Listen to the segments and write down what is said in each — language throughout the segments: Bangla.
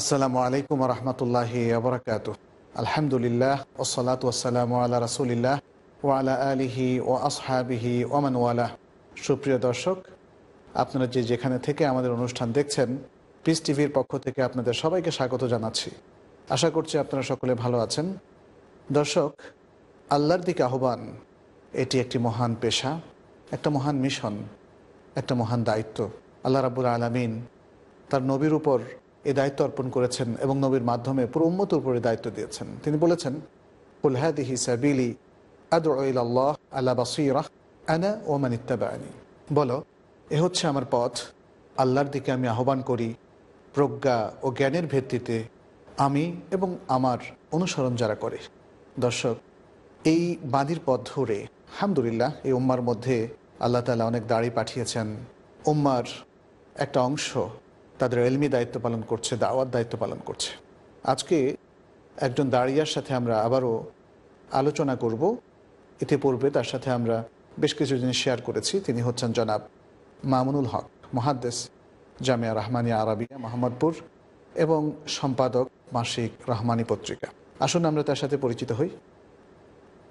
আসসালামু আলাইকুম রহমতুল্লাহি আবরকাত আলহামদুলিল্লাহ ওসলাত ওসালাম আল্লাহ রসুলিল্লাহ ওয়ালা আলিহি ও আসহাবিহি ওমান ওয়ালা। সুপ্রিয় দর্শক, আপনারা যে যেখানে থেকে আমাদের অনুষ্ঠান দেখছেন পিস টিভির পক্ষ থেকে আপনাদের সবাইকে স্বাগত জানাচ্ছি। আশা করছি আপনারা সকলে ভালো আছেন। দর্শক, আল্লাহর দিকে আহ্বান, এটি একটি মহান পেশা, একটা মহান মিশন, একটা মহান দায়িত্ব। আল্লাহ রাবুল আলমিন তার নবীর উপর এই দায়িত্ব অর্পণ করেছেন এবং নবীর মাধ্যমে পুরো উম্মতের উপরে দায়িত্ব দিয়েছেন। তিনি বলেছেন কুলহাদিহি সাবিলি আদুল্লাহ আল্লাহ বাসিরাহ, আনা ওমান ইত্তাবানি বলো, এ হচ্ছে আমার পথ। আল্লাহর দিকে আমি আহ্বান করি, প্রজ্ঞা ও জ্ঞানের ভিত্তিতে আমি এবং আমার অনুসরণ যারা করে। দর্শক, এই বাঁধির পথ ধরে আলহামদুলিল্লাহ এই উম্মার মধ্যে আল্লাহ তালা অনেক দাড়ি পাঠিয়েছেন। উম্মার একটা অংশ তাদের এলমি দায়িত্ব পালন করছে, দাওয়াত দায়িত্ব পালন করছে। আজকে একজন দাঁড়িয়ার সাথে আমরা আবারও আলোচনা করব। ইতিপূর্বে তার সাথে আমরা বেশ কিছু জিনিস শেয়ার করেছি। তিনি হচ্ছেন জনাব মামুনুল হক, মহাদ্দেস জামিয়া রহমানিয়া আরাবিয়া, মোহাম্মদপুর, এবং সম্পাদক মাসিক রহমানি পত্রিকা। আসুন আমরা তার সাথে পরিচিত হই।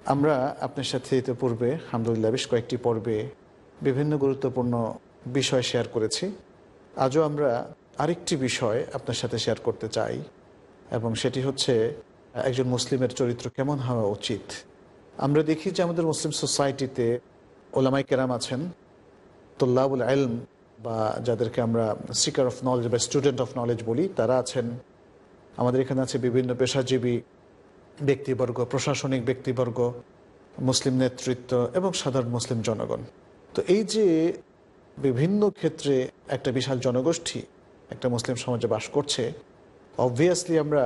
আমরা আপনার সাথে ইতিপূর্বে, আলহামদুলিল্লাহ, বেশ কয়েকটি পর্বে বিভিন্ন গুরুত্বপূর্ণ বিষয় শেয়ার করেছি। আজও আমরা আরেকটি বিষয় আপনার সাথে শেয়ার করতে চাই, এবং সেটি হচ্ছে, একজন মুসলিমের চরিত্র কেমন হওয়া উচিত? আমরা দেখি যে আমাদের মুসলিম সোসাইটিতে ওলামাই কেরাম আছেন। তোল্লাবুল আলম বা যাদেরকে আমরা সিকার অফ নলেজ বা স্টুডেন্ট অফ নলেজ বলি, তারা আছেন। আমাদের এখানে আছে বিভিন্ন পেশাজীবী ব্যক্তিবর্গ, প্রশাসনিক ব্যক্তিবর্গ, মুসলিম নেতৃত্ব এবং সাধারণ মুসলিম জনগণ। তো এই যে বিভিন্ন ক্ষেত্রে একটা বিশাল জনগোষ্ঠী একটা মুসলিম সমাজে বাস করছে অবভিয়াসলি আমরা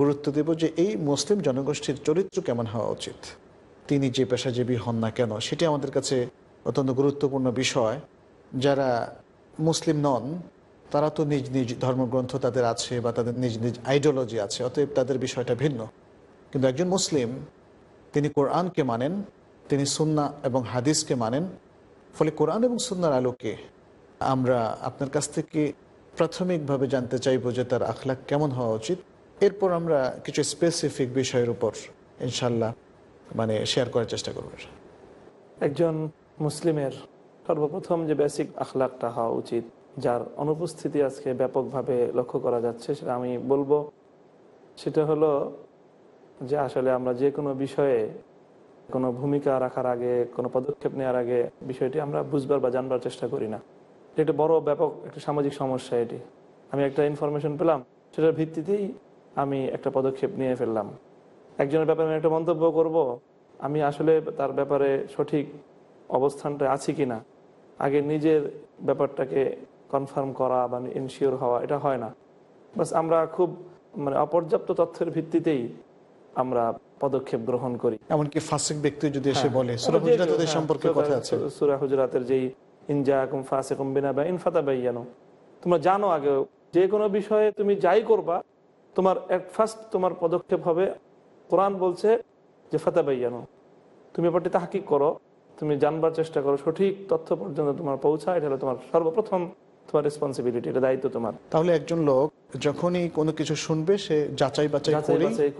গুরুত্ব দেব যে এই মুসলিম জনগোষ্ঠীর চরিত্র কেমন হওয়া উচিত। তিনি যে পেশাজীবী হন না কেন, সেটি আমাদের কাছে অত্যন্ত গুরুত্বপূর্ণ বিষয়। যারা মুসলিম নন, তারা তো নিজ নিজ ধর্মগ্রন্থ তাদের আছে বা তাদের নিজ নিজ আইডিওলজি আছে, অতএব তাদের বিষয়টা ভিন্ন। কিন্তু একজন মুসলিম, তিনি কোরআনকে মানেন, তিনি সুন্না এবং হাদিসকে মানেন, ফলে কোরআন এবং সুন্নার আলোকে আমরা আপনার কাছ থেকে প্রাথমিকভাবে জানতে চাইব যে তার আখলাক কেমন হওয়া উচিত। এরপর আমরা কিছু স্পেসিফিক বিষয়ের উপর ইনশাল্লাহ মানে শেয়ার করার চেষ্টা করব। একজন মুসলিমের সর্বপ্রথম যে বেসিক আখলাকটা হওয়া উচিত, যার অনুপস্থিতি আজকে ব্যাপকভাবে লক্ষ্য করা যাচ্ছে, সেটা আমি বলব। সেটা হলো যে আসলে আমরা যে কোনো বিষয়ে কোনো ভূমিকা রাখার আগে, কোনো পদক্ষেপ নেওয়ার আগে বিষয়টি আমরা বুঝবার বা জানবার চেষ্টা করি না। একটা বড় ব্যাপক একটা সামাজিক সমস্যা এটি। আমি একটা ইনফরমেশন পেলাম সেটার ভিত্তিতেই আমি একটা পদক্ষেপ নিয়ে ফেললাম। একজনের ব্যাপারে আমি একটা মন্তব্য করব আমি আসলে তার ব্যাপারে সঠিক অবস্থানটা আছি কি না আগে নিজের ব্যাপারটাকে কনফার্ম করা বা ইনশিওর হওয়া এটা হয় না। বাস আমরা খুব মানে অপর্যাপ্ত তথ্যের ভিত্তিতেই আমরা পদক্ষেপ গ্রহণ করি। এমনকি ফাসিক ব্যক্তি যদি এসে হ্যাঁ। বলে সূরা হুজরাতের সম্পর্কে কথা আছে। সুরা হুজরাতের যেই ইনজাকুম ফাসিকুম বিনা বা তোমরা জানো আগে যে কোনো বিষয়ে তুমি যাই করবা তোমার এক ফার্স্ট তোমার পদক্ষেপ হবে কোরআন বলছে যে ফাতা বাইয়ানো তুমি ব্যাপারটি তাহাকিক করো তুমি জানবার চেষ্টা করো সঠিক তথ্য পর্যন্ত তোমার পৌঁছা এটা হলো তোমার সর্বপ্রথম তোমার রেসপন্সিবিলিটি এটা দায়িত্ব তোমার। তাহলে একজন লোক যখনই কোনো কিছু শুনবে সে যাচাই বাছাই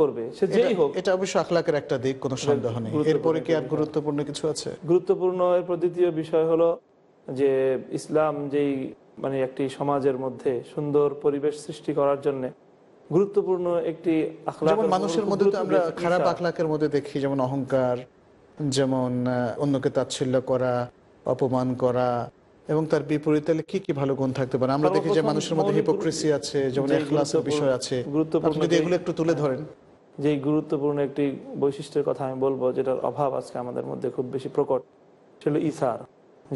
করবে সে যেই হোক। এটা অবশ্য আখলাকের একটা দিক কোনো সন্দেহ নেই। গুরুত্বপূর্ণ এরপরে কি আর গুরুত্বপূর্ণ কিছু আছে? গুরুত্বপূর্ণ এরপর দ্বিতীয় বিষয় হলো যে ইসলাম যেই মানে একটি সমাজের মধ্যে সুন্দর পরিবেশ সৃষ্টি করার জন্য গুরুত্বপূর্ণ একটি মানুষের মধ্যে তো আমরা খারাপ আখলাকের মধ্যে দেখি যেমন অহংকার যেমন অন্যকে তাচ্ছিল্য করা অপমান করা এবং তার বিপরীতে তাহলে কি কি ভালো গুণ থাকতে পারে? আমরা দেখি যে মানুষের মধ্যে হিপোক্রেসি আছে যেমন এখলাসের বিষয় আছে। গুরুত্বপূর্ণ যদি এগুলো একটু তুলে ধরেন। যে গুরুত্বপূর্ণ একটি বৈশিষ্ট্যের কথা আমি বলব যেটার অভাব আজকে আমাদের মধ্যে খুব বেশি প্রকট সেটা ইসার।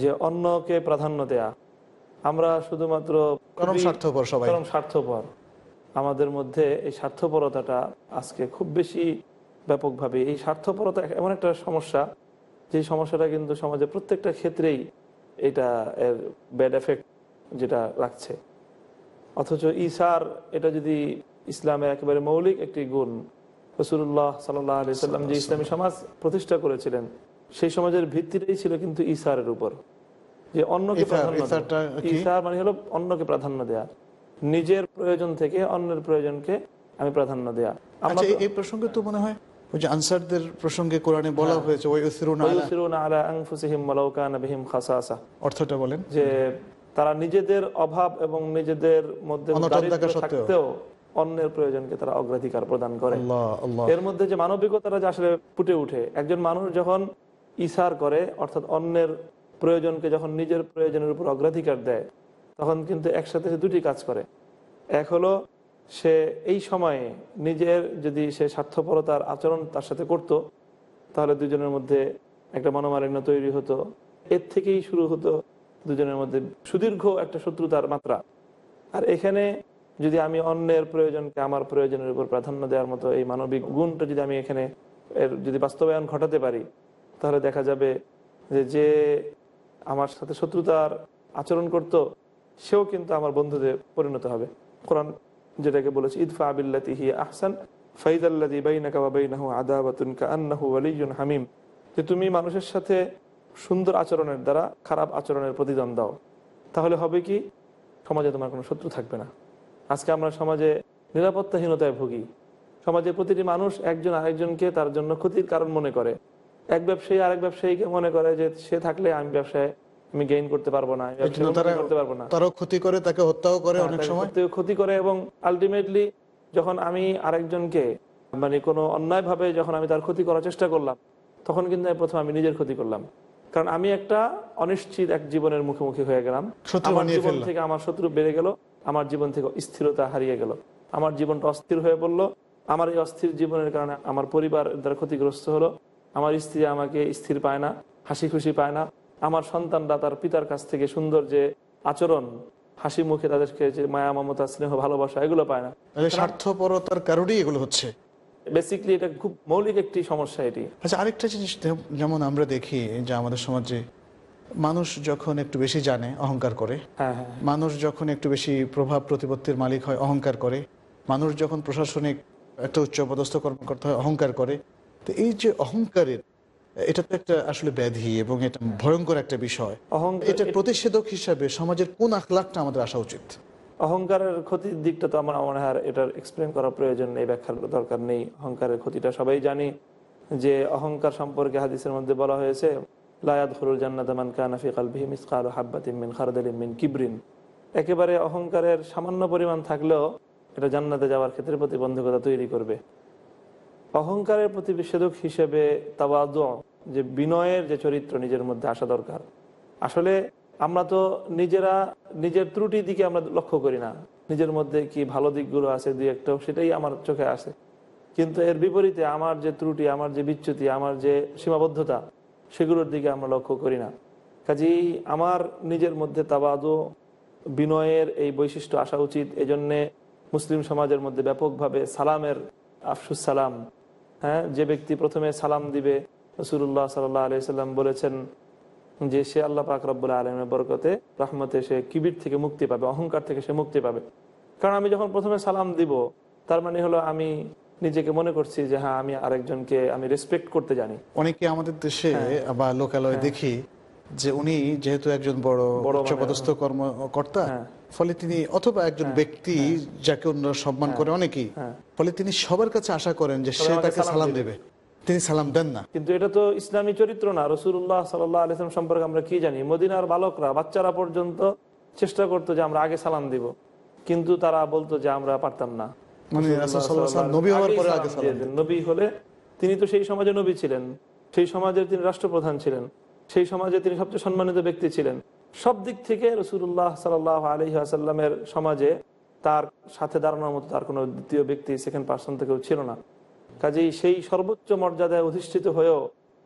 যে অন্যকে প্রাধান্য দেয়া। আমরা শুধুমাত্র স্বার্থপর সবাই। স্বার্থপর। আমাদের মধ্যে এই স্বার্থপরতাটা আজকে খুব বেশি ব্যাপকভাবে। এই স্বার্থপরতা এমন একটা সমস্যা যে সমস্যাটা কিন্তু সমাজে প্রত্যেকটা ক্ষেত্রেই এটা এর ব্যাড এফেক্ট যেটা রাখছে। অথচ ইসার এটা যদি ইসলামের একেবারে মৌলিক একটি গুণ রসুল্লাহ সাল্লাহ আলি সাল্লাম যে ইসলামী সমাজ প্রতিষ্ঠা করেছিলেন সেই সমাজের ভিত্তিটাই ছিল কিন্তু ইসারের উপর যে অন্যকে ইসার, প্রাধান্য? ইসার মানে হলো অন্যকে প্রাধান্য দেয়া নিজের প্রয়োজন থেকে অন্যের প্রয়োজনকে আমি প্রাধান্য দেয়া আচ্ছা এই- প্রসঙ্গে তো মনে হয় যে আনসারদের প্রসঙ্গে কোরআনে বলা হ্যাঁ। হয়েছে। অর্থটা বলেন যে তারা নিজেদের অভাব এবং নিজেদের মধ্যে। থাকতেও অন্যের প্রয়োজনকে তারা অগ্রাধিকার প্রদান করে এর মধ্যে যে মানবিকতাটা যে আসলে ফুটে উঠে একজন মানুষ যখন ইসার করে, অর্থাৎ অন্যের প্রয়োজনকে যখন নিজের প্রয়োজনের উপর অগ্রাধিকার দেয়, তখন কিন্তু একসাথে সে দুটি কাজ করে। এক হলো, সে এই সময়ে নিজের যদি সে স্বার্থপরতার আচরণ তার সাথে করত, তাহলে দুজনের মধ্যে একটা মনোমালিন্য তৈরি হতো। এর থেকেই শুরু হতো দুজনের মধ্যে সুদীর্ঘ একটা শত্রুতার মাত্রা। আর এখানে যদি আমি অন্যের প্রয়োজনকে আমার প্রয়োজনের উপর প্রাধান্য দেওয়ার মতো এই মানবিক গুণটা যদি আমি এখানে এর যদি বাস্তবায়ন ঘটাতে পারি তাহলে দেখা যাবে যে যে আমার সাথে শত্রুতার আচরণ করত, সেও কিন্তু আমার বন্ধুদের পরিণত হবে। কোরআন যেটাকে বলেছে, ইদফা আবিল্লাতি হি আহসান ফাইদাল্লাদি বাইনাকা ওয়া বাইনাহু আদাওয়াতুন কাআন্নাহু ওয়ালিয়্যুন হামিম। যে তুমি মানুষের সাথে সুন্দর আচরণের দ্বারা খারাপ আচরণের প্রতিদান দাও, তাহলে হবে কি? সমাজে তোমার কোনো শত্রু থাকবে না। আজকে আমরা সমাজে নিরাপত্তাহীনতায় ভুগি। সমাজে প্রতিটি মানুষ একজন আরেকজনকে তার জন্য ক্ষতির কারণ মনে করে। এক ব্যবসায়ী আরেক ব্যবসায়ীকে মনে করে যে সে থাকলে আমি ব্যবসায় আমি গেইন করতে পারব না তারা করতে পারব না। তারাও ক্ষতি করে তাকে হত্যাও করে হ্যাঁ, অনেক সময়। ক্ষতি- ক্ষতি করে এবং আলটিমেটলি যখন আমি আরেকজনকে মানে কোনো অন্যায়ভাবে যখন আমি তার ক্ষতি করার চেষ্টা করলাম তখন কিন্তু আমি প্রথম আমি নিজের ক্ষতি করলাম। কারণ আমি একটা অনিশ্চিত এক জীবনের মুখোমুখি হয়ে গেলাম। আমার জীবন থেকে আমার শত্রু বেড়ে গেল আমার জীবন থেকে স্থিরতা হারিয়ে গেল। আমার জীবনটা অস্থির হয়ে পড়ল আমার এই অস্থির জীবনের কারণে আমার পরিবার দ্বারা ক্ষতিগ্রস্ত হলো আমার স্ত্রী আমাকে স্থির পায় না হাসি খুশি পায় না। আমার সন্তানরা তার পিতার কাছ থেকে সুন্দর যে আচরণ হাসি মুখে তাদেরকে যে মায়া মমতা স্নেহ ভালোবাসা এগুলো পায় না। স্বার্থপরতার কারণেই এগুলো হচ্ছে। বেসিকলি এটা খুব মৌলিক একটি সমস্যা এটি। আচ্ছা আরেকটা জিনিস যেমন আমরা দেখি যে আমাদের সমাজে মানুষ যখন একটু বেশি জানে অহংকার করে হ্যাঁ হ্যাঁ। মানুষ যখন একটু বেশি প্রভাব প্রতিপত্তির মালিক হয় অহংকার করে মানুষ যখন প্রশাসনিক একটা উচ্চপদস্থ কর্মকর্তা হয় অহংকার করে তো এই যে অহংকারের এটা তো একটা আসলে ব্যাধি এবং এটা ভয়ঙ্কর একটা বিষয়। অহংকার এটা প্রতিষেধক হিসাবে সমাজের কোন আখলাখটা আমাদের আসা উচিত? অহংকারের ক্ষতির দিকটা তো আমার মনে হয় এটার এক্সপ্লেন করার প্রয়োজন নেই ব্যাখ্যার দরকার নেই। অহংকারের ক্ষতিটা সবাই জানি যে অহংকার সম্পর্কে হাদিসের মধ্যে বলা হয়েছে লায়াদ হরুল জান্নাতামান কানাফি কালবিহি মিসকাল হাব্বাতিম মিন খারদালিম মিন কিবরিন। একেবারে অহংকারের সামান্য পরিমাণ থাকলেও এটা জান্নাতে যাওয়ার ক্ষেত্রে প্রতিবন্ধকতা তৈরি করবে। অহংকারের প্রতিষেধক হিসেবে তাওয়াদ যে বিনয়ের যে চরিত্র নিজের মধ্যে আসা দরকার। আসলে আমরা তো নিজেরা নিজের ত্রুটি দিকে আমরা লক্ষ্য করি না। নিজের মধ্যে কি ভালো দিকগুলো আছে দুই একটা, সেটাই আমার চোখে আসে। কিন্তু এর বিপরীতে আমার যে ত্রুটি, আমার যে বিচ্যুতি, আমার যে সীমাবদ্ধতা, সেগুলোর দিকে আমরা লক্ষ্য করি না। কাজেই আমার নিজের মধ্যে তাবাদু বিনয়ের এই বৈশিষ্ট্য আসা উচিত। এজন্যে মুসলিম সমাজের মধ্যে ব্যাপকভাবে সালামের আফসুস সালাম হ্যাঁ যে ব্যক্তি প্রথমে সালাম দিবে রসুল্লাহ সাল্লাহ আলি সাল্লাম বলেছেন যে সে আল্লাহ পাক রব্বুল আলমের বরকতে রহমতে সে কিবির থেকে মুক্তি পাবে অহংকার থেকে সে মুক্তি পাবে কারণ আমি যখন প্রথমে সালাম দিব তার মানে হলো আমি নিজেকে মনে করছি যে হ্যাঁ আমি আরেকজনকে আমি রেসপেক্ট করতে জানি অনেকে আমাদের দেশে হ্যাঁ। বা লোকালয়ে দেখি যে উনি যেহেতু একজন বড় বড় উচ্চপদস্থ কর্মকর্তা হ্যাঁ। ফলে তিনি অথবা একজন ব্যক্তি যাকে অন্য সম্মান করে অনেকেই হ্যাঁ। ফলে তিনি সবার কাছে আশা করেন যে সে তাকে সালাম দেবে। তিনি সালাম দেন না। কিন্তু এটা তো ইসলামী চরিত্র না। রসুল্লাহ সাল্লাহ আলিয়াম সম্পর্কে আমরা কি জানি? মদিনার বালকরা বাচ্চারা পর্যন্ত চেষ্টা করতো যে আমরা আগে সালাম দিব। কিন্তু তারা বলতো যে আমরা পারতাম না। মানে। নবী হলে তিনি তো সেই সমাজে নবী ছিলেন। সেই সমাজের তিনি রাষ্ট্রপ্রধান ছিলেন। সেই সমাজে তিনি সবচেয়ে সম্মানিত ব্যক্তি ছিলেন। সব দিক থেকে রসুল্লাহ সাল্লাহ আলহি আসাল্লামের সমাজে তার সাথে দাঁড়ানোর মতো তার কোনো দ্বিতীয় ব্যক্তি সেকেন্ড পার্সন থেকেও ছিল না। কাজেই সেই সর্বোচ্চ মর্যাদায় অধিষ্ঠিত হয়েও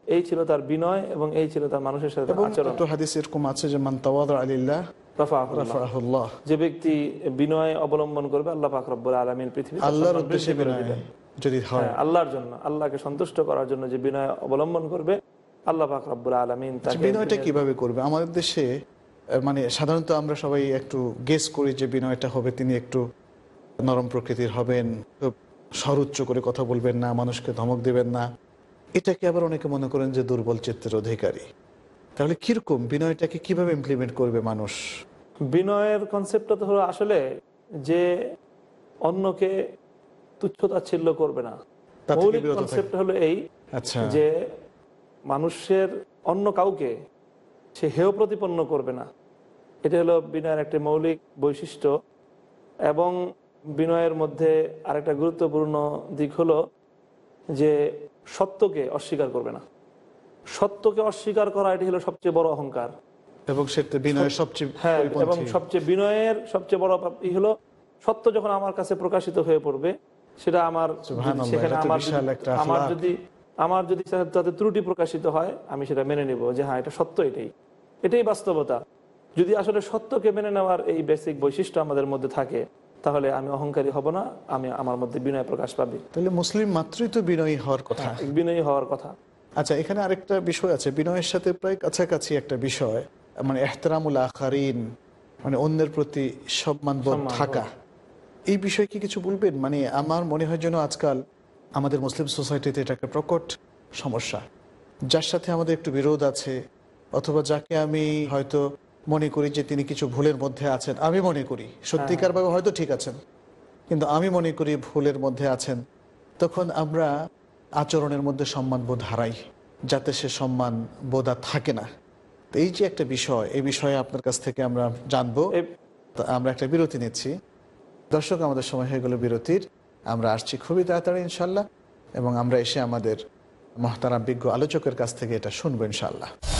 এই ছিল তার বিনয় এবং এই ছিল তার মানুষের সাথে আচরণ। হাদিস এরকম আছে যে আলিল্লাহ যে ব্যক্তি বিনয় অবলম্বন করবে আল্লাহ পাক আলমিন পৃথিবী আল্লাহর উদ্দেশ্যে যদি হয়। আল্লাহর জন্য আল্লাহকে সন্তুষ্ট করার জন্য যে বিনয় অবলম্বন করবে আল্লাহ আলমিন আচ্ছা, বিনয়টা কীভাবে করবে? আমাদের দেশে মানে সাধারণত আমরা সবাই একটু গেস করি যে বিনয়টা হবে তিনি একটু নরম প্রকৃতির হবেন খুব সরুচ্চ করে কথা বলবেন না মানুষকে ধমক দিবেন না। এটাকে আবার অনেকে মনে করেন যে দুর্বল চিত্রের অধিকারী। তাহলে কীরকম? বিনয়টাকে কীভাবে ইমপ্লিমেন্ট করবে মানুষ? বিনয়ের কনসেপ্টটা তো হলো আসলে যে অন্যকে তুচ্ছতাচ্ছিল্য করবে না। মৌলিক কনসেপ্ট হলো এই আচ্ছা। যে মানুষের অন্য কাউকে সে হেয় প্রতিপন্ন করবে না। এটা হলো বিনয়ের একটি মৌলিক বৈশিষ্ট্য এবং বিনয়ের মধ্যে আরেকটা গুরুত্বপূর্ণ দিক হলো যে সত্যকে অস্বীকার করবে না। সত্যকে অস্বীকার করা এটি হলো সবচেয়ে বড় অহংকার। এবং বিনয়ের সবচেয়ে হ্যাঁ এবং সবচেয়ে বিনয়ের সবচেয়ে বড় ই হলো সত্য যখন আমার কাছে প্রকাশিত হয়ে পড়বে সেটা আমার সেখানে আমার আমার যদি আমার যদি তাতে ত্রুটি প্রকাশিত হয় আমি সেটা মেনে নিব যে হ্যাঁ এটা সত্য এটাই। এটাই বাস্তবতা। যদি আসলে সত্যকে মেনে নেওয়ার এই বেসিক বৈশিষ্ট্য আমাদের মধ্যে থাকে তাহলে আমি অহংকারী হব না আমি আমার মধ্যে বিনয় প্রকাশ পাবে। তাহলে মুসলিম মাত্রই তো বিনয়ী হওয়ার কথা। বিনয়ী হওয়ার কথা। আচ্ছা এখানে আরেকটা বিষয় আছে। বিনয়ের সাথে প্রায় কাছাকাছি একটা বিষয় মানে এহতারামুল আখারিন মানে অন্যের প্রতি সম্মানবোধ সম্মানবোধ। থাকা। এই বিষয়ে কি কিছু বলবেন? মানে আমার মনে হয় যেন আজকাল আমাদের মুসলিম সোসাইটিতে এটা একটা প্রকট সমস্যা। যার সাথে আমাদের একটু বিরোধ আছে অথবা যাকে আমি হয়তো মনে করি যে তিনি কিছু ভুলের মধ্যে আছেন। আমি মনে করি সত্যিকারভাবে হয়তো ঠিক আছেন। কিন্তু আমি মনে করি ভুলের মধ্যে আছেন। তখন আমরা আচরণের মধ্যে সম্মান বোধ হারাই যাতে সে সম্মান বোধা থাকে না। তো এই যে একটা বিষয় এই বিষয়ে আপনার কাছ থেকে আমরা জানব। আমরা একটা বিরতি নিচ্ছি। দর্শক আমাদের সময় হয়ে গেল বিরতির। আমরা আসছি খুবই তাড়াতাড়ি ইনশাল্লাহ এবং আমরা এসে আমাদের মহতারাম বিজ্ঞ আলোচকের কাছ থেকে এটা শুনব ইনশাল্লাহ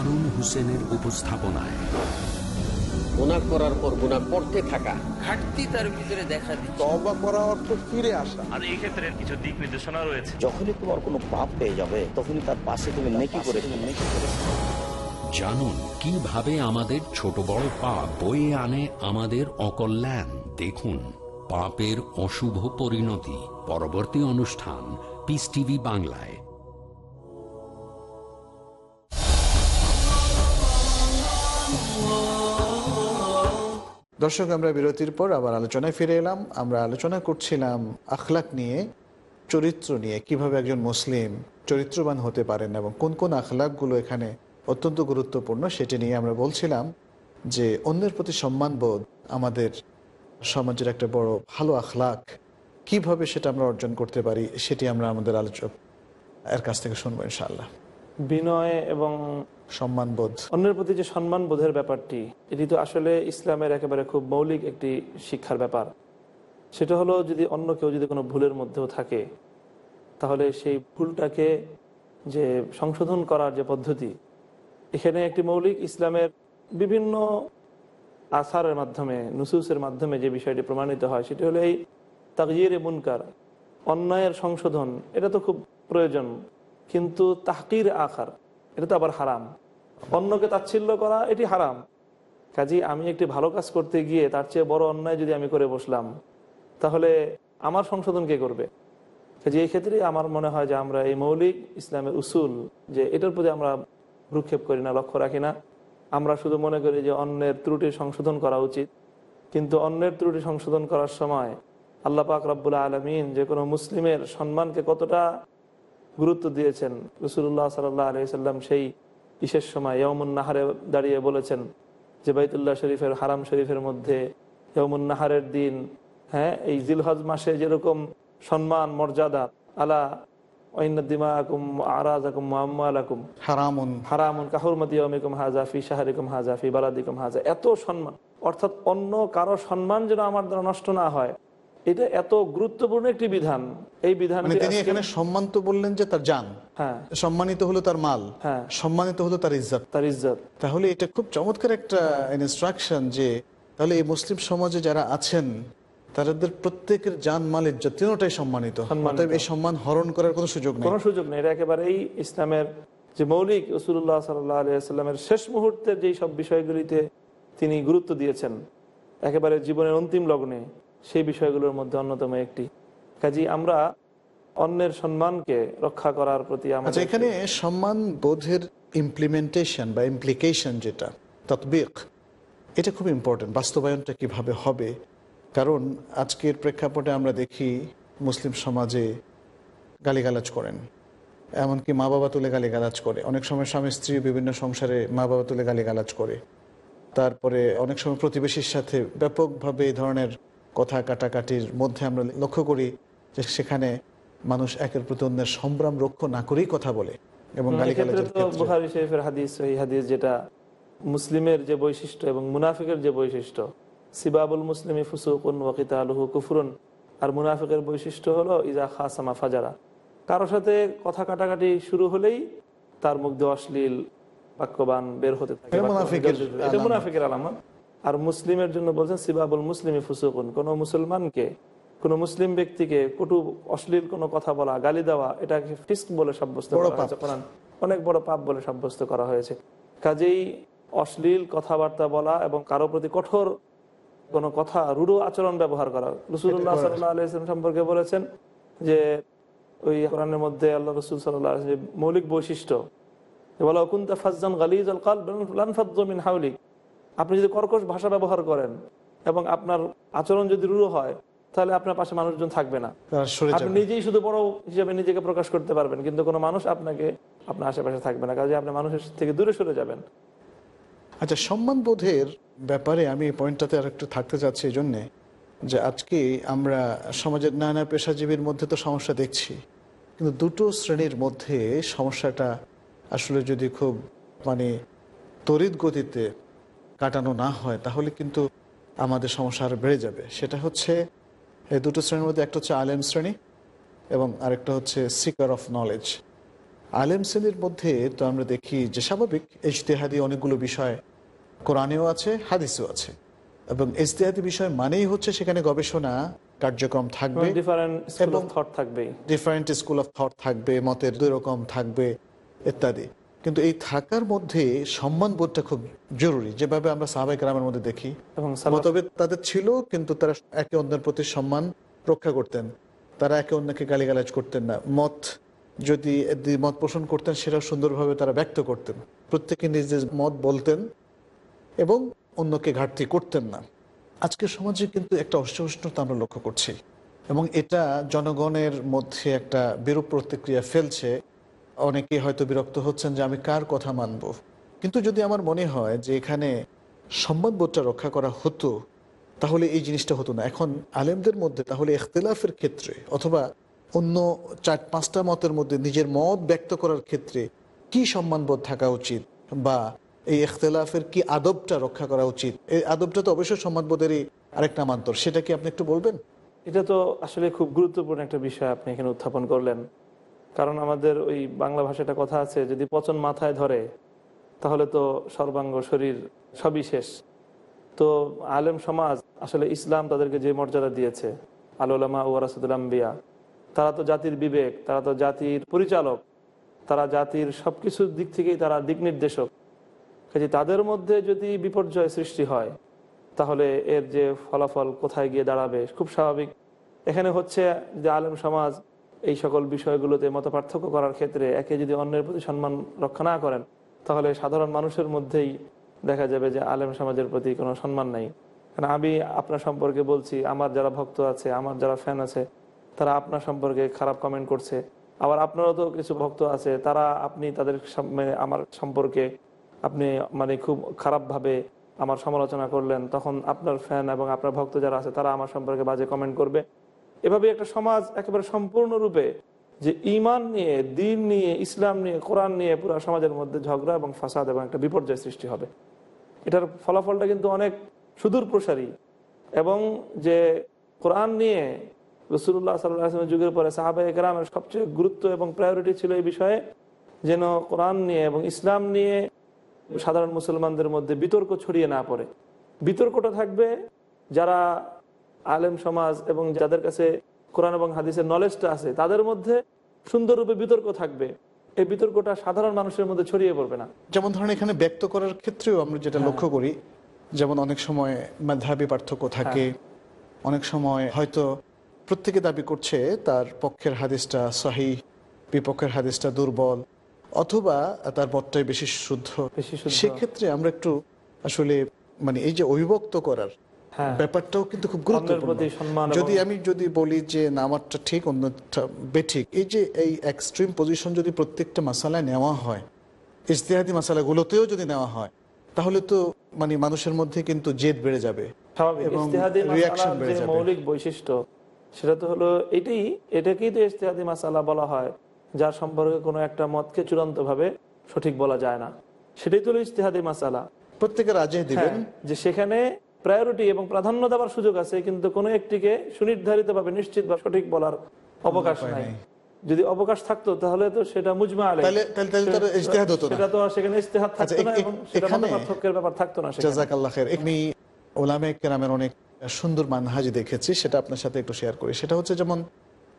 হারুন হোসেনের উপস্থাপনায়। গুণা করার পর গুণা করতে থাকা। ঘাটতি তার ভিতরে দেখা দিচ্ছে। তবা করা অর্থ ফিরে আসা। আর এই ক্ষেত্রে কিছু দিক নির্দেশনা রয়েছে। যখনই তোমার কোনো পাপ পেয়ে যাবে তখনই তার পাশে তুমি নেকি করে নেকি করে জানুন কীভাবে আমাদের ছোট বড় পাপ বয়ে আনে আমাদের অকল্যাণ? দেখুন পাপের অশুভ পরিণতি। পরবর্তী অনুষ্ঠান পিস টিভি বাংলায়। দর্শক, আমরা বিরতির পর আবার আলোচনায় ফিরে এলাম। আমরা আলোচনা করছিলাম আখলাক নিয়ে, চরিত্র নিয়ে, কীভাবে একজন মুসলিম চরিত্রবান হতে পারেন এবং কোন কোন আখলাকগুলো এখানে অত্যন্ত গুরুত্বপূর্ণ সেটি নিয়ে আমরা বলছিলাম যে অন্যের প্রতি সম্মানবোধ আমাদের সমাজের একটা বড় ভালো আখলাক। কীভাবে সেটা আমরা অর্জন করতে পারি সেটি আমরা আমাদের আলোচক এর কাছ থেকে শুনব ইনশাআল্লাহ। বিনয় এবং সম্মানবোধ। অন্যের প্রতি যে সম্মান বোধের ব্যাপারটি, এটি তো আসলে ইসলামের একেবারে খুব মৌলিক একটি শিক্ষার ব্যাপার। সেটা হলো যদি অন্য কেউ যদি কোনো ভুলের মধ্যেও থাকে, তাহলে সেই ভুলটাকে যে সংশোধন করার যে পদ্ধতি, এখানে একটি মৌলিক ইসলামের বিভিন্ন আসারের মাধ্যমে, নুসুসের মাধ্যমে যে বিষয়টি প্রমাণিত হয়, সেটি হলো এই তাকজির মুনকার, অন্যায়ের সংশোধন, এটা তো খুব প্রয়োজন। কিন্তু তাহকির আখার, এটা তো আবার হারাম। অন্যকে তাচ্ছিল্য করা, এটি হারাম। কাজী আমি একটি ভালো কাজ করতে গিয়ে তার চেয়ে বড় অন্যায় যদি আমি করে বসলাম, তাহলে আমার সংশোধন কে করবে? কাজে এই ক্ষেত্রে আমার মনে হয় যে আমরা এই মৌলিক ইসলামের উসুল, যে এটার প্রতি আমরা ভ্রুক্ষেপ করি না, লক্ষ্য রাখি না। আমরা শুধু মনে করি যে অন্যের ত্রুটি সংশোধন করা উচিত। কিন্তু অন্যের ত্রুটি সংশোধন করার সময় আল্লাহ পাক রব্বুল্লা আলমিন যে কোনো মুসলিমের সম্মানকে কতটা গুরুত্ব দিয়েছেন রসুল্লাহ সাল্লাহ আলি সাল্লাম সেই বিশেষ সময় ইয়মুন নাহারে দাঁড়িয়ে বলেছেন যে বাইতুল্লাহ শরীফের হারাম শরীফের মধ্যে ইয়মুন নাহারের দিন হ্যাঁ এই জিলহজ মাসে যেরকম সম্মান মর্যাদা আলা এত সম্মান। অর্থাৎ অন্য কারও সম্মান যেন আমার দ্বারা নষ্ট না হয় এটা এত গুরুত্বপূর্ণ একটি বিধান। এই বিধান মানে তিনি এখানে সম্মান তো বললেন যে তার জান। হ্যাঁ। সম্মানিত হলো তার মাল। হ্যাঁ। সম্মানিত হলো তার ইজ্জত। তার ইজ্জত। তাহলে এটা খুব চমৎকার একটা ইনস্ট্রাকশন যে তাহলে এই মুসলিম সমাজে যারা আছেন তাদের প্রত্যেকের জান মাল ইজ্জত তিনটাই সম্মানিত। সম্মানিত। এই সম্মান হরণ করার কোনো সুযোগ নেই। কোনো সুযোগ নেই। এটা একেবারেই ইসলামের যে মৌলিক রসুল্লাহ সাল্লামের শেষ মুহূর্তের যেই সব বিষয়গুলিতে তিনি গুরুত্ব দিয়েছেন একেবারে জীবনের অন্তিম লগ্নে সেই বিষয়গুলোর মধ্যে অন্যতম একটি। কাজী আমরা অন্যের সম্মানকে রক্ষা করার প্রতি আচ্ছা আমাদের এখানে সম্মান বোধের ইমপ্লিমেন্টেশন বা ইমপ্লিকেশন যেটা তৎবিক এটা খুব ইম্পর্টেন্ট বাস্তবায়নটা কীভাবে হবে? কারণ আজকের প্রেক্ষাপটে আমরা দেখি মুসলিম সমাজে গালিগালাজ করেন। এমনকি মা বাবা তুলে গালিগালাজ করে। অনেক সময় স্বামী স্ত্রী বিভিন্ন সংসারে মা বাবা তুলে গালিগালাজ করে। তারপরে অনেক সময় প্রতিবেশীর সাথে ব্যাপকভাবে এই ধরনের কথা কাটাকাটির মধ্যে আমরা লক্ষ্য করি যে সেখানে মানুষ একের প্রতি অন্যের সম্ভ্রাম রক্ষ না করেই কথা বলে এবং হাদিস যেটা মুসলিমের যে বৈশিষ্ট্য এবং মুনাফিকের যে বৈশিষ্ট্য সিবাবুল মুসলিমি ফুসুকুন ওয়াকিতা আলহু কুফরুন। আর মুনাফিকের বৈশিষ্ট্য হলো ইজা খাসামা ফাজারা। কারোর সাথে কথা কাটাকাটি শুরু হলেই তার মুখ দিয়ে অশ্লীল বাক্যবান বের হতে থাকে এটা মুনাফিকের আলামত। আর মুসলিমের জন্য বলছেন সিবাবুল মুসলিমি ফুসুকুন। কোন মুসলমানকে কোন মুসলিম ব্যক্তিকে কটু অশ্লীল কোনো কথা বলা গালি দেওয়া এটাকে ফিস্ক বলে সাব্যস্ত করা হয়েছে অনেক বড় পাপ বলে সাব্যস্ত করা হয়েছে। কাজেই অশ্লীল কথাবার্তা বলা এবং কারও প্রতি কঠোর কোনো কথা রূঢ় আচরণ ব্যবহার করা। রসুল্লাহ সাল্লাহ সম্পর্কে বলেছেন যে ওই কোরআনের মধ্যে আল্লাহ রসুল সাল্লাহ যে মৌলিক বৈশিষ্ট্য বলা কুন্তা ফাজ্জান গালিজ আল কাল হাউলিক আপনি যদি কর্কশ ভাষা ব্যবহার করেন এবং আপনার আচরণ যদি রূঢ় হয় তাহলে আপনার পাশে মানুষজন থাকবে না। আপনি নিজেই শুধু বড় হিসেবে নিজেকে প্রকাশ করতে পারবেন কিন্তু কোনো মানুষ আপনাকে আপনার আশেপাশে থাকবে না কাজে আপনি মানুষের থেকে দূরে সরে যাবেন। আচ্ছা সম্মান বোধের ব্যাপারে আমি এই পয়েন্টটাতে আর একটু থাকতে চাচ্ছি এই জন্যে যে আজকে আমরা সমাজের নানা পেশাজীবীর মধ্যে তো সমস্যা দেখছি কিন্তু দুটো শ্রেণির মধ্যে সমস্যাটা আসলে যদি খুব মানে তড়িৎ গতিতে কাটানো না হয় তাহলে কিন্তু আমাদের সমস্যা আরও বেড়ে যাবে। সেটা হচ্ছে এই দুটো শ্রেণির মধ্যে একটা হচ্ছে আলেম শ্রেণি এবং আরেকটা হচ্ছে সিকার অফ নলেজ আলেম শ্রেণির মধ্যে তো আমরা দেখি যে স্বাভাবিক ইজতেহাদি অনেকগুলো বিষয় কোরআনেও আছে হাদিসেও আছে। এবং ইজতেহাদি বিষয় মানেই হচ্ছে সেখানে গবেষণা কার্যক্রম থাকবে ডিফারেন্ট স্কুল অফ থট থাকবে মতের দুই রকম থাকবে ইত্যাদি। কিন্তু এই থাকার মধ্যে সম্মান বোধটা খুব জরুরি যেভাবে আমরা সাহাবাই গ্রামের মধ্যে দেখি। মতভেদ তাদের ছিল কিন্তু তারা একে অন্যের প্রতি সম্মান রক্ষা করতেন। তারা একে অন্যকে গালিগালাজ করতেন না। মত যদি মত পোষণ করতেন সেটা সুন্দরভাবে তারা ব্যক্ত করতেন। প্রত্যেকে নিজ নিজ মত বলতেন এবং অন্যকে ঘাটতি করতেন না। আজকের সমাজে কিন্তু একটা অসহিষ্ণুতা আমরা লক্ষ্য করছি। এবং এটা জনগণের মধ্যে একটা বিরূপ প্রতিক্রিয়া ফেলছে। অনেকে হয়তো বিরক্ত হচ্ছেন যে আমি কার কথা মানব। কিন্তু যদি আমার মনে হয় যে এখানে সম্মানবোধটা রক্ষা করা হতো, তাহলে এই জিনিসটা হতো না। এখন আলেমদের মধ্যে তাহলে এখতলাফের ক্ষেত্রে অথবা অন্য চার, পাঁচটা মতের মধ্যে নিজের মত ব্যক্ত করার ক্ষেত্রে কি সম্মানবোধ থাকা উচিত বা এই এখতলাফের কি আদবটা রক্ষা করা উচিত? এই আদবটা তো অবশ্যই সম্মানবোধেরই আরেক নামান্তর সেটা কি আপনি একটু বলবেন? এটা তো আসলে খুব গুরুত্বপূর্ণ একটা বিষয় আপনি এখানে উত্থাপন করলেন। কারণ আমাদের ওই বাংলা ভাষাটা কথা আছে, যদি পচন মাথায় ধরে, তাহলে তো সর্বাঙ্গ শরীর সবই শেষ। তো আলেম সমাজ, আসলে ইসলাম তাদেরকে যে মর্যাদা দিয়েছে আলোলামা ওয়ারাসুদ্দিয়া তারা তো জাতির বিবেক, তারা তো জাতির পরিচালক, তারা জাতির সব কিছুর দিক থেকেই তারা দিক নির্দেশক। কাজে তাদের মধ্যে যদি বিপর্যয় সৃষ্টি হয়, তাহলে এর যে ফলাফল কোথায় গিয়ে দাঁড়াবে, খুব স্বাভাবিক। এখানে হচ্ছে যে আলেম সমাজ এই সকল বিষয়গুলোতে মত পার্থক্য করার ক্ষেত্রে একে যদি অন্যের প্রতি সম্মান রক্ষা না করেন, তাহলে সাধারণ মানুষের মধ্যেই দেখা যাবে যে আলেম সমাজের প্রতি কোনো সম্মান নাই। কারণ আমি আপনার সম্পর্কে বলছি, আমার যারা ভক্ত আছে, আমার যারা ফ্যান আছে, তারা আপনার সম্পর্কে খারাপ কমেন্ট করছে। আবার আপনারও তো কিছু ভক্ত আছে, তারা আপনি তাদের সামনে আমার সম্পর্কে আপনি মানে খুব খারাপভাবে আমার সমালোচনা করলেন, তখন আপনার ফ্যান এবং আপনার ভক্ত যারা আছে, তারা আমার সম্পর্কে বাজে কমেন্ট করবে। এভাবে একটা সমাজ একেবারে সম্পূর্ণরূপে যে ইমান নিয়ে, দিন নিয়ে, ইসলাম নিয়ে, কোরআন নিয়ে পুরো সমাজের মধ্যে ঝগড়া এবং ফাসাদ এবং একটা বিপর্যয় সৃষ্টি হবে। এটার ফলাফলটা কিন্তু অনেক সুদূর প্রসারী এবং যে কোরআন নিয়ে রসুল্লাহ সাল্লামের যুগের পরে সাহাবা একরামের সবচেয়ে গুরুত্ব এবং প্রায়োরিটি ছিল এই বিষয়ে যেন কোরআন নিয়ে এবং ইসলাম নিয়ে সাধারণ মুসলমানদের মধ্যে বিতর্ক ছড়িয়ে না পড়ে। বিতর্কটা থাকবে যারা আলেম সমাজ এবং যাদের কাছে কোরআন এবং হাদিসের নলেজটা আছে তাদের মধ্যে সুন্দররূপে বিতর্ক থাকবে। এই বিতর্কটা সাধারণ মানুষের মধ্যে ছড়িয়ে পড়বে না। যেমন ধরেন এখানে ব্যক্ত করার ক্ষেত্রেও আমরা যেটা হ্যাঁ। লক্ষ্য করি যেমন অনেক সময় মেধাবী পার্থক্য থাকে অনেক সময় হয়তো প্রত্যেকে দাবি করছে তার পক্ষের হাদিসটা সহি বিপক্ষের হাদিসটা দুর্বল অথবা তার মতটাই বেশি শুদ্ধ। বেশি সেক্ষেত্রে আমরা একটু আসলে মানে এই যে অভিভক্ত করার হ্যাঁ ব্যাপারটাও কিন্তু খুব গুরুত্বপূর্ণ। যদি আমি যদি বলি যে না আমারটা ঠিক অন্যটা বেঠিক এই যে এই এক্সট্রিম পজিশন যদি প্রত্যেকটা মাসালায় নেওয়া হয় ইজতেহাদি মাসালাগুলোতেও যদি নেওয়া হয় তাহলে তো মানে মানুষের মধ্যে কিন্তু জেদ বেড়ে যাবে এবং। মৌলিক বৈশিষ্ট্য সেটা তো হলো এটাই এটাকেই তো ইজতেহাদি মাসালা বলা হয় যার সম্পর্কে কোনো একটা মতকে চূড়ান্তভাবে সঠিক বলা যায় না। সেটাই তো হলো ইজতেহাদি মাসালা। প্রত্যেকে রাজে দিবেন। হ্যাঁ, যে সেখানে প্রায়োরিটি এবং প্রাধান্য দেওয়ার সুযোগ আছে কিন্তু কোনো একটিকে সুনির্ধারিত ভাবে নিশ্চিত বা সঠিক বলার অবকাশ নাই। যদি অবকাশ থাকতো তাহলে তো সেটা মুজমা আলে তাহলে- তাহলে- তাহলে তার ইজতেহাদ হতো না। সেটা তো সেখানে ইজতেহাদ আচ্ছা, থাকতো না এবং সেটা পার্থক্যের ব্যাপার থাকতো না সেখানে। খের আমি ওলামে কেরামের অনেক সুন্দর মানহাজ দেখেছি সেটা আপনার সাথে একটু শেয়ার করি। সেটা হচ্ছে যেমন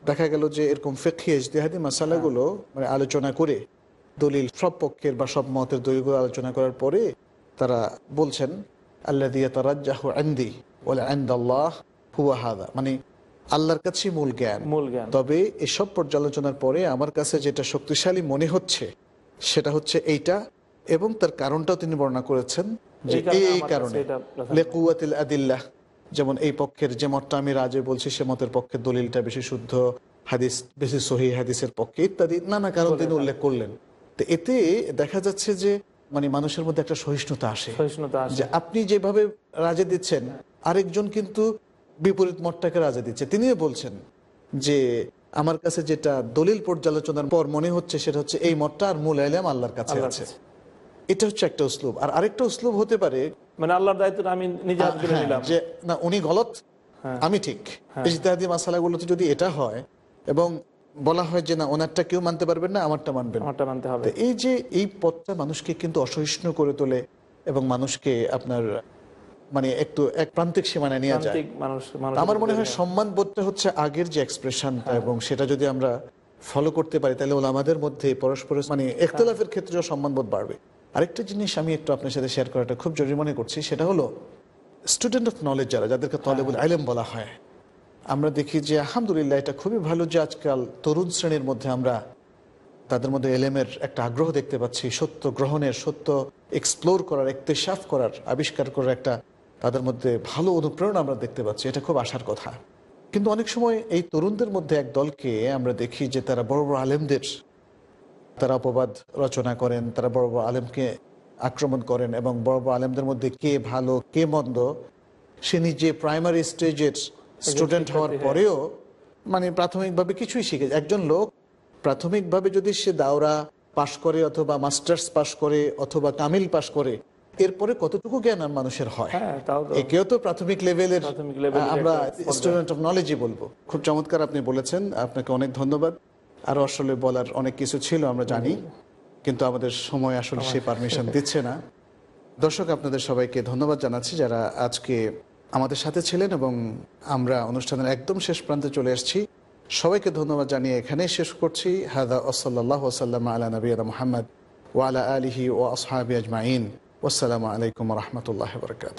দেখা গেল যে এরকম ফেকি ইজতেহাদি মাসালাগুলো মানে আলোচনা করে দলিল সব পক্ষের বা সব মতের দলিলগুলো আলোচনা করার পরে তারা বলছেন আল্লাহ দিয়ে তারাজ্জাহু আন্দি বলে আন্দাল্লাহ হুয়া হাদা মানে আল্লাহর কাছে মূল জ্ঞান। মূল জ্ঞান। তবে এসব পর্যালোচনার পরে আমার কাছে যেটা শক্তিশালী মনে হচ্ছে সেটা হচ্ছে এইটা এবং তার কারণটাও তিনি বর্ণনা করেছেন যে এই কারণে। লেকুয়াতিল আদিল্লাহ যেমন এই পক্ষের যে মতটা আমি রাজে বলছি সে মতের পক্ষে দলিলটা বেশি শুদ্ধ হাদিস বেশি সহি হাদিসের পক্ষে ইত্যাদি নানা কারণ তিনি উল্লেখ করলেন। তো এতে দেখা যাচ্ছে যে মানে মানুষের মধ্যে একটা সহিষ্ণুতা আসে। সহিষ্ণুতা যে আপনি যেভাবে রাজে দিচ্ছেন আরেকজন কিন্তু বিপরীত মতটাকে রাজে দিচ্ছে। তিনিও বলছেন যে আমার কাছে যেটা দলিল পর্যালোচনার পর মনে হচ্ছে সেটা হচ্ছে এই মতটা আর মূল আইলাম আল্লাহর কাছে আছে। এটা হচ্ছে একটা উসলুব। আর আরেকটা উসলুব হতে পারে মানে আল্লাহর দায়িত্বটা আমি নিজে হ্যাঁ, নিলাম। যে না উনি গলত হ্যাঁ। আমি ঠিক। হ্যাঁ। ইজতিহাদি মাসালাগুলোতে যদি এটা হয় এবং বলা হয় যে না ওনারটা কেউ মানতে পারবেন না আমারটা মানবেন আমারটা মানতে হবে। এই যে এই পথটা মানুষকে কিন্তু অসহিষ্ণু করে তোলে এবং মানুষকে আপনার মানে একটু এক প্রান্তিক সীমানায় নিয়ে যায়। আমার মনে হয় সম্মান বোধটা হচ্ছে আগের যে এক্সপ্রেশনটা এবং সেটা যদি আমরা ফলো করতে পারি তাহলে ওলা আমাদের মধ্যে পরস্পর মানে একতলাফের ক্ষেত্রেও সম্মানবোধ বাড়বে। আরেকটা জিনিস আমি একটু আপনার সাথে শেয়ার করাটা খুব জরুরি মনে করছি সেটা হলো স্টুডেন্ট অফ নলেজ যারা যাদেরকে তলেবুল আইলেম বলা হয় আমরা দেখি যে আলহামদুলিল্লাহ এটা খুবই ভালো যে আজকাল তরুণ শ্রেণির মধ্যে আমরা তাদের মধ্যে এলেমের একটা আগ্রহ দেখতে পাচ্ছি, সত্য গ্রহণের, সত্য এক্সপ্লোর করার, একতেশাফ করার, আবিষ্কার করার একটা তাদের মধ্যে ভালো অনুপ্রেরণা আমরা দেখতে পাচ্ছি, এটা খুব আশার কথা। কিন্তু অনেক সময় এই তরুণদের মধ্যে এক দলকে আমরা দেখি যে তারা বড় বড় আলেমদের তারা অপবাদ রচনা করেন, তারা বড় বড় আলেমকে আক্রমণ করেন এবং বড় বড় আলেমদের মধ্যে কে ভালো, কে মন্দ, সে নিজে প্রাইমারি স্টেজের স্টুডেন্ট হওয়ার পরেও মানে প্রাথমিকভাবে কিছুই শিখে একজন লোক প্রাথমিকভাবে যদি সে দাওরা পাশ করে অথবা মাস্টার্স পাশ করে অথবা কামিল পাশ করে এরপরে কতটুকু জ্ঞান আর মানুষের হয়? হ্যাঁ একেও তো প্রাথমিক লেভেলের আমরা স্টুডেন্ট অফ নলেজই বলব। খুব চমৎকার আপনি বলেছেন আপনাকে অনেক ধন্যবাদ। আরও আসলে বলার অনেক কিছু ছিল আমরা জানি কিন্তু আমাদের সময় আসলে সেই পারমিশন দিচ্ছে না। দর্শক আপনাদের সবাইকে ধন্যবাদ জানাচ্ছি যারা আজকে আমাদের সাথে ছিলেন এবং আমরা অনুষ্ঠানের একদম শেষ প্রান্তে চলে এসেছি সবাইকে ধন্যবাদ জানিয়ে এখানেই শেষ করছি। হাদা ওসল্লাহ ওসাল্লাম আলা নবীরা মোহাম্মদ ওয়ালা আলিহি ও আসহাবি আজমাইন। ওসালামু আলাইকুম রহমতুল্লাহ বরকাত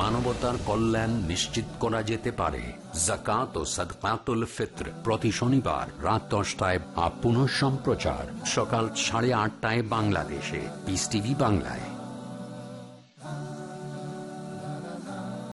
মানবতার কল্যাণ নিশ্চিত করা যেতে পারে। জাকাত ও সদকাতুল ফিত্র প্রতি শনিবার রাত দশটায় আপ পুনঃ সম্প্রচার সকাল সাড়ে আটটায় বাংলাদেশে। পিস টিভি বাংলায়।